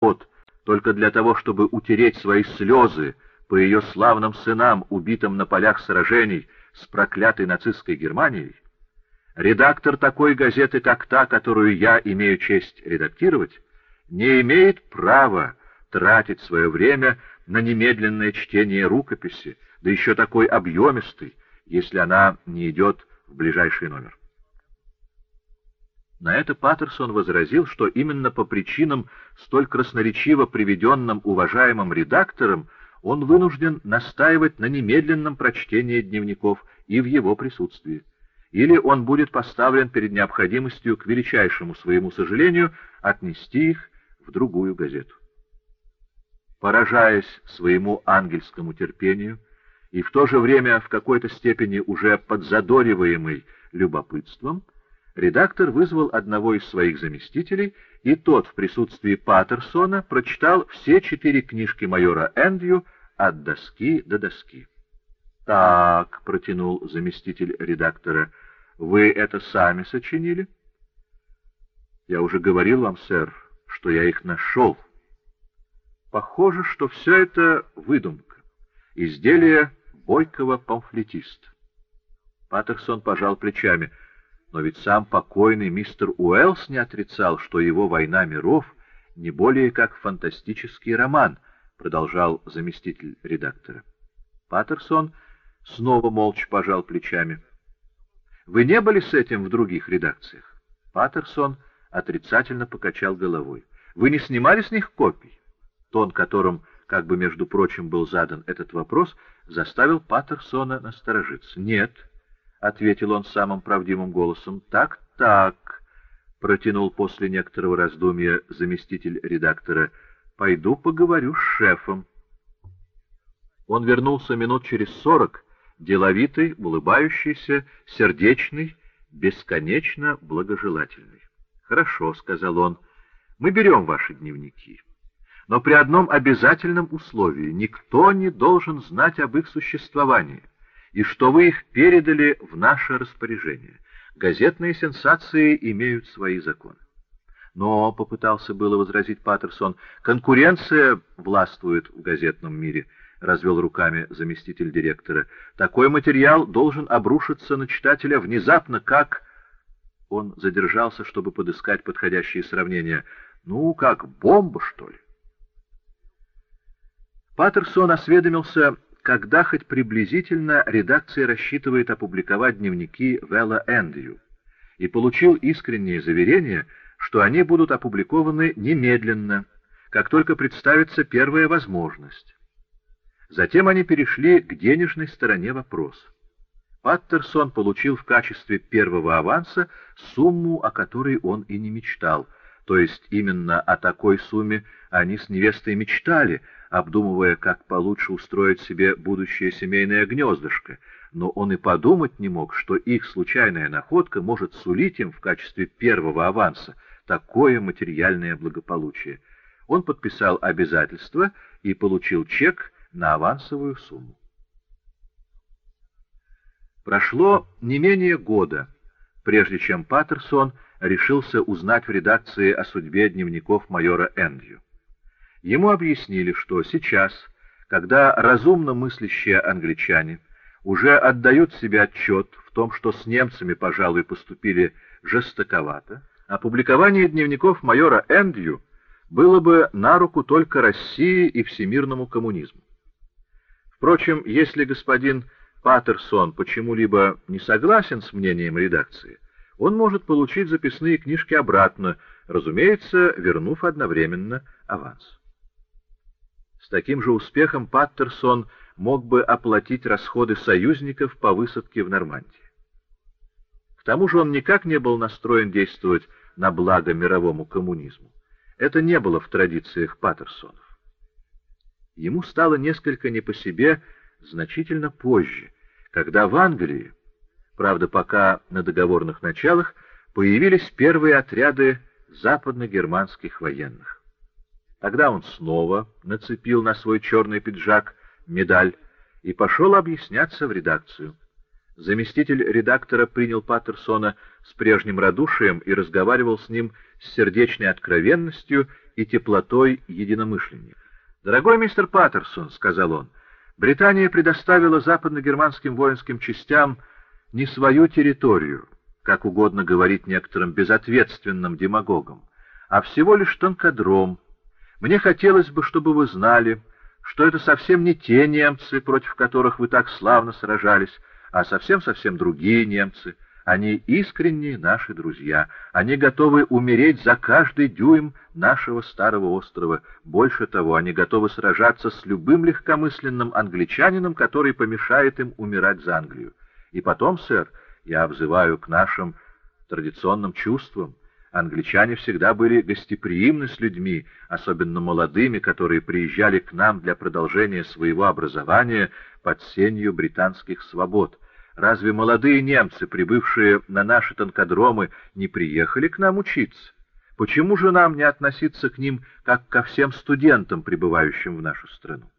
вот, только для того, чтобы утереть свои слезы по ее славным сынам, убитым на полях сражений с проклятой нацистской Германией, редактор такой газеты, как та, которую я имею честь редактировать, не имеет права тратить свое время на немедленное чтение рукописи, да еще такой объемистой, если она не идет в ближайший номер. На это Паттерсон возразил, что именно по причинам, столь красноречиво приведенным уважаемым редактором, он вынужден настаивать на немедленном прочтении дневников и в его присутствии. Или он будет поставлен перед необходимостью, к величайшему своему сожалению, отнести их в другую газету. Поражаясь своему ангельскому терпению и в то же время в какой-то степени уже подзадориваемый любопытством, редактор вызвал одного из своих заместителей, и тот в присутствии Паттерсона прочитал все четыре книжки майора Эндрю от доски до доски. «Так», — протянул заместитель редактора, — «вы это сами сочинили?» «Я уже говорил вам, сэр, что я их нашел. Похоже, что все это выдумка, изделие бойкого памфлетиста». Паттерсон пожал плечами — но ведь сам покойный мистер Уэллс не отрицал, что его «Война миров» не более как фантастический роман, продолжал заместитель редактора. Паттерсон снова молча пожал плечами. «Вы не были с этим в других редакциях?» Паттерсон отрицательно покачал головой. «Вы не снимали с них копий?» Тон, которым, как бы между прочим, был задан этот вопрос, заставил Паттерсона насторожиться. «Нет». — ответил он самым правдивым голосом. «Так, так», — протянул после некоторого раздумья заместитель редактора, — «пойду поговорю с шефом». Он вернулся минут через сорок, деловитый, улыбающийся, сердечный, бесконечно благожелательный. «Хорошо», — сказал он, — «мы берем ваши дневники». Но при одном обязательном условии — никто не должен знать об их существовании и что вы их передали в наше распоряжение. Газетные сенсации имеют свои законы. Но, — попытался было возразить Паттерсон, — конкуренция властвует в газетном мире, — развел руками заместитель директора. Такой материал должен обрушиться на читателя внезапно, как... Он задержался, чтобы подыскать подходящие сравнения. Ну, как бомба, что ли? Паттерсон осведомился когда хоть приблизительно редакция рассчитывает опубликовать дневники Вэлла Эндрю, и получил искреннее заверение, что они будут опубликованы немедленно, как только представится первая возможность. Затем они перешли к денежной стороне вопроса. Паттерсон получил в качестве первого аванса сумму, о которой он и не мечтал, то есть именно о такой сумме они с невестой мечтали, обдумывая, как получше устроить себе будущее семейное гнездышко, но он и подумать не мог, что их случайная находка может сулить им в качестве первого аванса такое материальное благополучие. Он подписал обязательство и получил чек на авансовую сумму. Прошло не менее года, прежде чем Паттерсон решился узнать в редакции о судьбе дневников майора Эндрю. Ему объяснили, что сейчас, когда разумно мыслящие англичане уже отдают себе отчет в том, что с немцами, пожалуй, поступили жестоковато, опубликование дневников майора Эндрю было бы на руку только России и всемирному коммунизму. Впрочем, если господин Паттерсон почему-либо не согласен с мнением редакции, он может получить записные книжки обратно, разумеется, вернув одновременно аванс. Таким же успехом Паттерсон мог бы оплатить расходы союзников по высадке в Нормандии. К тому же он никак не был настроен действовать на благо мировому коммунизму. Это не было в традициях Паттерсонов. Ему стало несколько не по себе значительно позже, когда в Англии, правда пока на договорных началах, появились первые отряды западно-германских военных. Тогда он снова нацепил на свой черный пиджак медаль и пошел объясняться в редакцию. Заместитель редактора принял Паттерсона с прежним радушием и разговаривал с ним с сердечной откровенностью, и теплотой единомышленников. «Дорогой мистер Паттерсон», — сказал он, — «Британия предоставила западно-германским воинским частям не свою территорию, как угодно говорить некоторым безответственным демагогам, а всего лишь тонкодром. Мне хотелось бы, чтобы вы знали, что это совсем не те немцы, против которых вы так славно сражались, а совсем-совсем другие немцы. Они искренние наши друзья. Они готовы умереть за каждый дюйм нашего старого острова. Больше того, они готовы сражаться с любым легкомысленным англичанином, который помешает им умирать за Англию. И потом, сэр, я обзываю к нашим традиционным чувствам. Англичане всегда были гостеприимны с людьми, особенно молодыми, которые приезжали к нам для продолжения своего образования под сенью британских свобод. Разве молодые немцы, прибывшие на наши танкодромы, не приехали к нам учиться? Почему же нам не относиться к ним, как ко всем студентам, прибывающим в нашу страну?